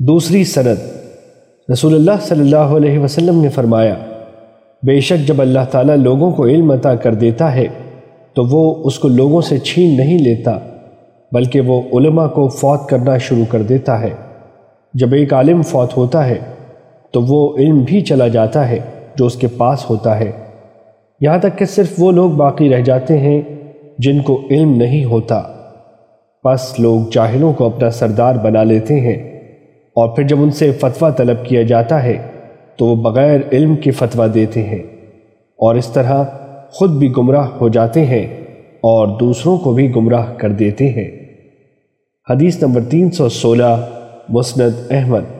دوسری سند۔ رسول اللہ صلی اللہ علیہ وسلم نے فرمایا، بے شک جب اللہ تعالیٰ لوگوں کو علم عطا کر دیتا ہے، تو وہ اس کو لوگوں سے چھین نہیں لیتا، بلکہ وہ علماء کو فوت کرنا شروع کر دیتا ہے۔ جب ایک عالم فوت ہوتا ہے، تو وہ علم بھی چلا جاتا ہے جو اس کے پاس ہوتا ہے۔ یہاں تک کہ صرف وہ لوگ باقی رہ جاتے ہیں جن کو علم نہیں ہوتا۔ بس لوگ جاہلوں کو اپنا سردار بنا لیتے ہیں۔ اور پھر جب ان سے فتویٰ طلب کیا جاتا ہے، تو وہ بغیر علم کے فتویٰ دیتے ہیں اور اس طرح خود بھی گمراہ ہو جاتے ہیں اور دوسروں کو بھی گمراہ کر دیتے ہیں۔ حدیث نمبر تین سو سولہ، مسند احمد۔